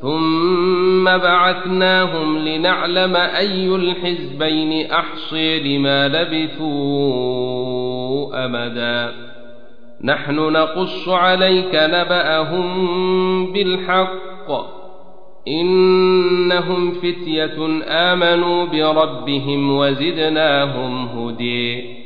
ثم بعثناهم لنعلم أي الحزبين أحصي لما لبثوا أمدا نحن نقص عليك نبأهم بالحق إنهم فتية آمنوا بربهم وزدناهم هدي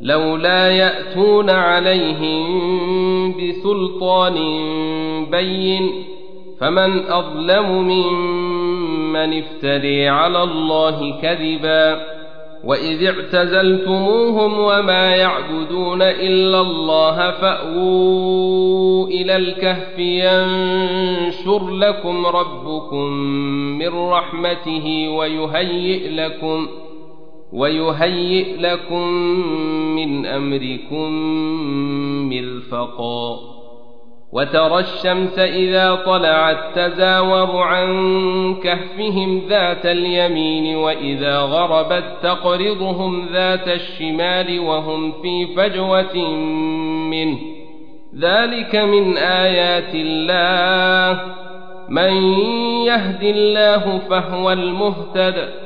لولا يأتون عليهم بسلطان بين فمن أظلم ممن افتري على الله كذبا وإذ اعتزلتموهم وما يعبدون إلا الله فأووا إلى الكهف ينشر لكم ربكم من رحمته ويهيئ لكم ويهيئ لكم من أمركم مرفقا. وترى الشمس إذا طلعت تزاور عن كهفهم ذات اليمين وإذا غربت تقرضهم ذات الشمال وهم في فجوة منه. ذلك من آيات الله. من يهد الله فهو المهتد.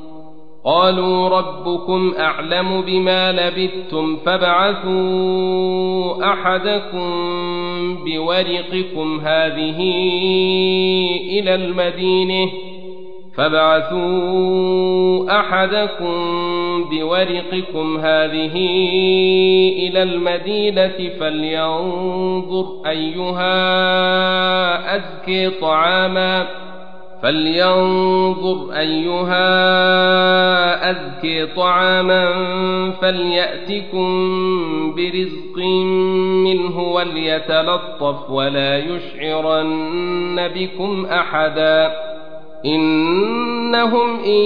قالوا ربكم أعلم بما لبثتم فابعثوا أحدكم بورقكم هذه إلى المدينة فابعثوا أحدكم بورقكم هذه إلى المدينة فلينظر أيها أزكي طعاما فلينظر أيها أذكي طعاما فليأتكم برزق منه وليتلطف ولا يشعرن بكم أحدا إنهم إن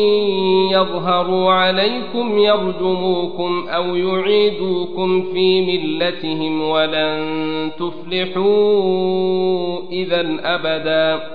يظهروا عليكم يرجموكم أو يعيدوكم في ملتهم ولن تفلحوا إذا أبدا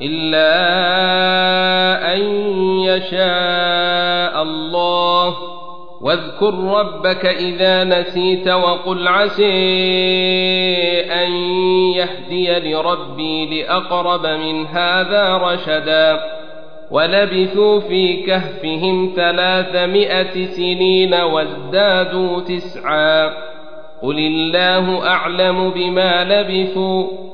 إلا أن يشاء الله. واذكر ربك إذا نسيت وقل عسي أن يهدي لربي لأقرب من هذا رشدا. ولبثوا في كهفهم ثلاثمائة سنين وازدادوا تسعا. قل الله أعلم بما لبثوا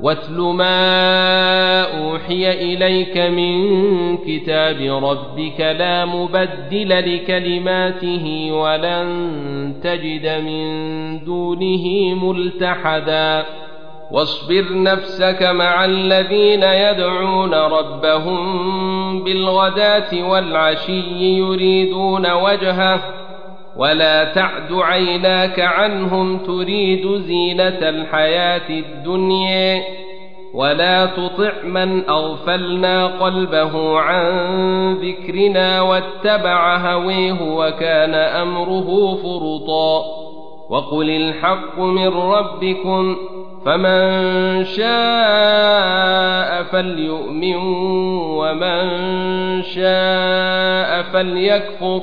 واتل ما أوحي إليك من كتاب ربك لا مبدل لكلماته ولن تجد من دونه ملتحدا. واصبر نفسك مع الذين يدعون ربهم بالغداة والعشي يريدون وجهه ولا تعد عيناك عنهم تريد زينة الحياة الدنيا ولا تطع من أغفلنا قلبه عن ذكرنا واتبع هويه وكان أمره فرطا وقل الحق من ربكم فمن شاء فليؤمن ومن شاء فليكفر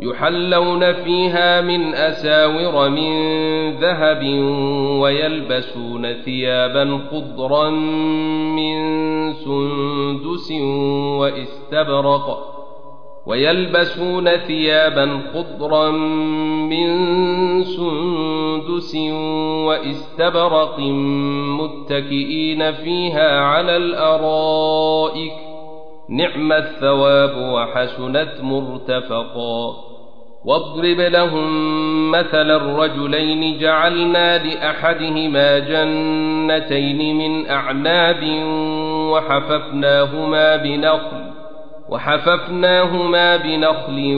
يحلون فيها من أساور من ذهب ويلبسون ثيابا خضرا من سندس واستبرق ويلبسون ثيابا خضرا من سندس واستبرق متكئين فيها على الأرائك نعم الثواب وحسنت مرتفقا. واضرب لهم مثل الرجلين جعلنا لأحدهما جنتين من أعناب وحففناهما بنخل وحففناهما بنخل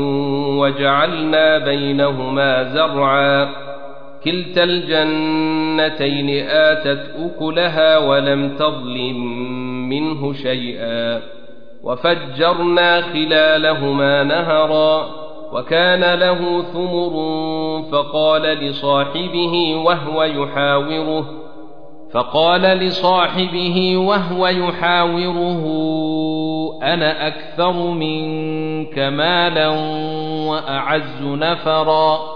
وجعلنا بينهما زرعا. كلتا الجنتين آتت أكلها ولم تظلم منه شيئا. وفجرنا خلالهما نهرا وكان له ثمر فقال لصاحبه وهو يحاوره فقال لصاحبه وهو يحاوره أنا أكثر منك مالا وأعز نفرا.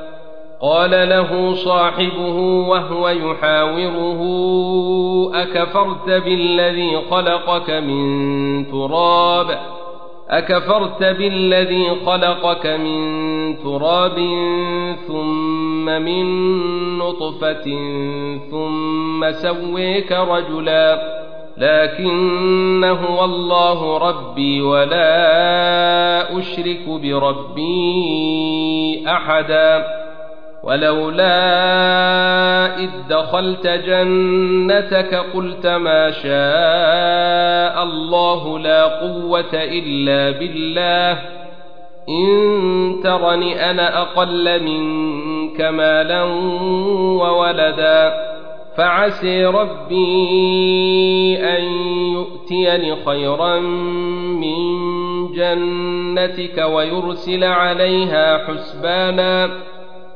قال له صاحبه وهو يحاوره أكفرت بالذي خلقك من تراب؟ أكفرت بالذي خلقك من تراب ثم من نطفة ثم سويك رجلا لكن هو الله ربي ولا أشرك بربي أحدا. ولولا إذ دخلت جنتك قلت ما شاء الله لا قوة إلا بالله. إن ترني أنا أقل منك مالا وولدا فعسي ربي أن يؤتيني خيرا من جنتك ويرسل عليها حسبانا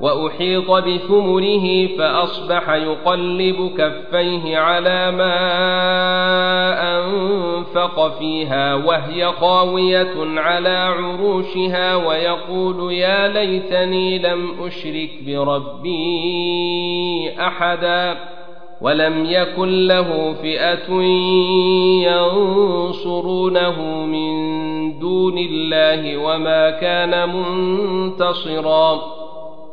وأحيط بثمره فأصبح يقلب كفيه على ما أنفق فيها وهي خاوية على عروشها ويقول يا ليتني لم أشرك بربي أحدا ولم يكن له فئة ينصرونه من دون الله وما كان منتصرا.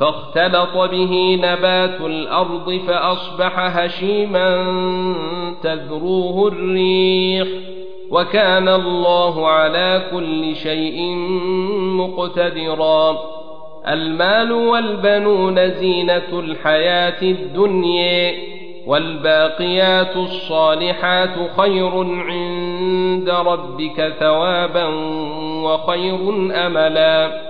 فاختلط به نبات الأرض فأصبح هشيما تذروه الريح وكان الله على كل شيء مقتدرا. المال والبنون زينة الحياة الدنيا والباقيات الصالحات خير عند ربك ثوابا وخير أملا.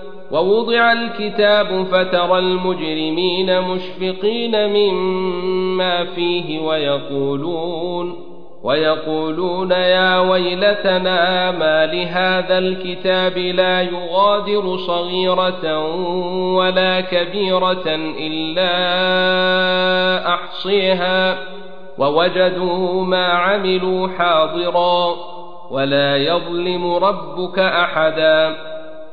ووضع الكتاب فترى المجرمين مشفقين مما فيه ويقولون ويقولون يا ويلتنا ما لهذا الكتاب لا يغادر صغيرة ولا كبيرة إلا أحصيها ووجدوا ما عملوا حاضرا ولا يظلم ربك أحدا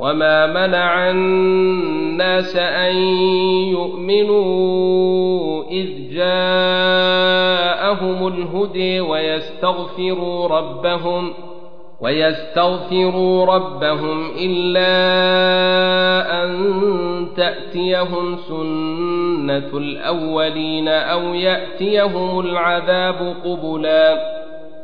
وما منع الناس أن يؤمنوا إذ جاءهم الهدي ويستغفروا ربهم ۖ ويستغفروا ربهم إلا أن تأتيهم سنة الأولين أو يأتيهم العذاب قبلا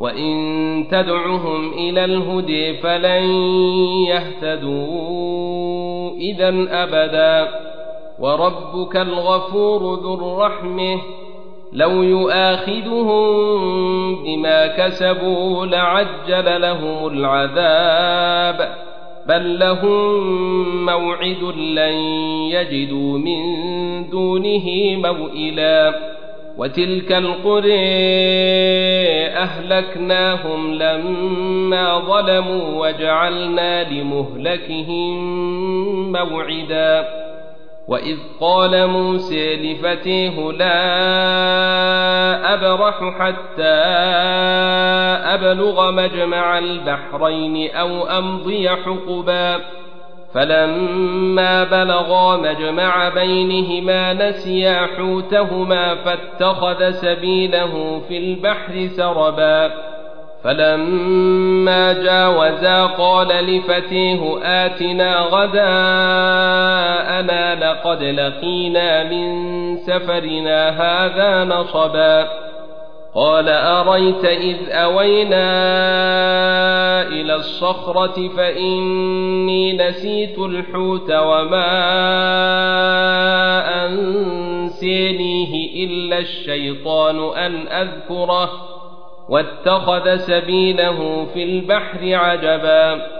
وإن تدعهم إلى الهدي فلن يهتدوا إذا أبدا وربك الغفور ذو الرحمه لو يؤاخذهم بما كسبوا لعجل لهم العذاب بل لهم موعد لن يجدوا من دونه موئلا وتلك القرى أهلكناهم لما ظلموا وجعلنا لمهلكهم موعدا. وإذ قال موسى لفتيه لا أبرح حتى أبلغ مجمع البحرين أو أمضي حقبا. فلما بلغا مجمع بينهما نسيا حوتهما فاتخذ سبيله في البحر سربا. فلما جاوزا قال لفتيه آتنا غداءنا لقد لقينا من سفرنا هذا نصبا. قال أريت إذ أوينا إلى الصخرة فإني نسيت الحوت وما أنسينيه إلا الشيطان أن أذكره واتخذ سبيله في البحر عجبا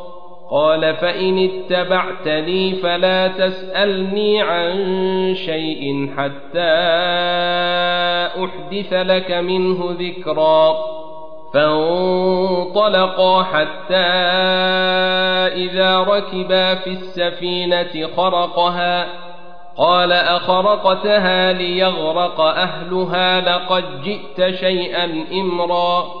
قال فإن اتبعتني فلا تسألني عن شيء حتى أحدث لك منه ذكرا. فانطلقا حتى إذا ركبا في السفينة خرقها. قال أخرقتها ليغرق أهلها لقد جئت شيئا إمرا.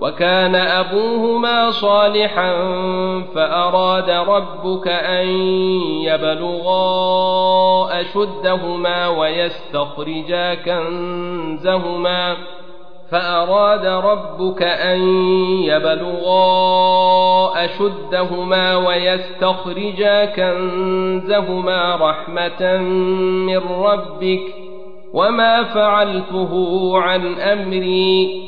وكان أبوهما صالحا فأراد ربك أن يبلغا أشدهما ويستخرجا كنزهما فأراد ربك أن يبلغا أشدهما ويستخرجا كنزهما رحمة من ربك وما فعلته عن أمري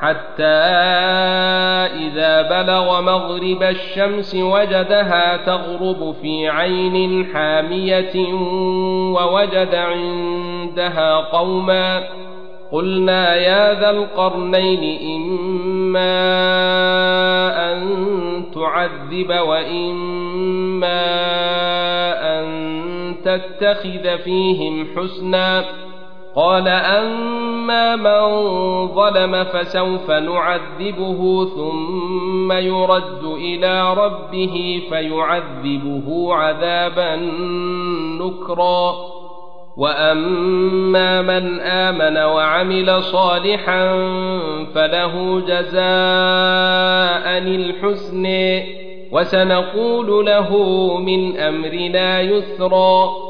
حتى إذا بلغ مغرب الشمس وجدها تغرب في عين حامية ووجد عندها قوما قلنا يا ذا القرنين إما أن تعذب وإما أن تتخذ فيهم حسنا قال أما من ظلم فسوف نعذبه ثم يرد إلى ربه فيعذبه عذابا نكرا. وأما من آمن وعمل صالحا فله جزاء الحسن وسنقول له من أمرنا يسرا.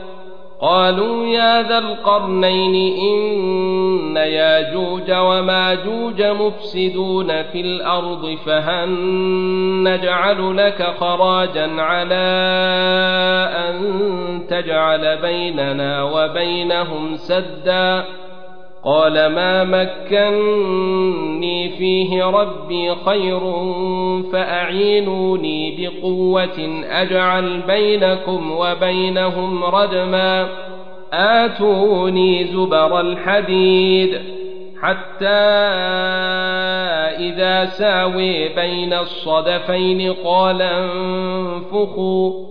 قالوا يا ذا القرنين إن ياجوج وماجوج مفسدون في الأرض فهل نجعل لك خراجا على أن تجعل بيننا وبينهم سدا قال ما مكني فيه ربي خير فأعينوني بقوة أجعل بينكم وبينهم ردما. آتوني زبر الحديد حتى إذا ساوي بين الصدفين قال انفخوا.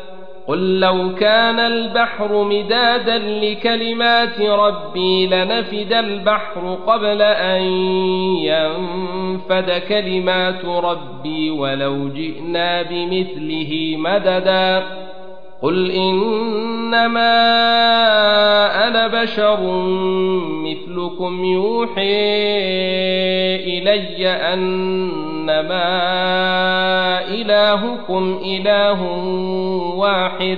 قل لو كان البحر مدادا لكلمات ربي لنفد البحر قبل أن ينفد كلمات ربي ولو جئنا بمثله مددا قل إنما أنا بشر مثلكم يوحي إلي أنما إلهكم إله واحد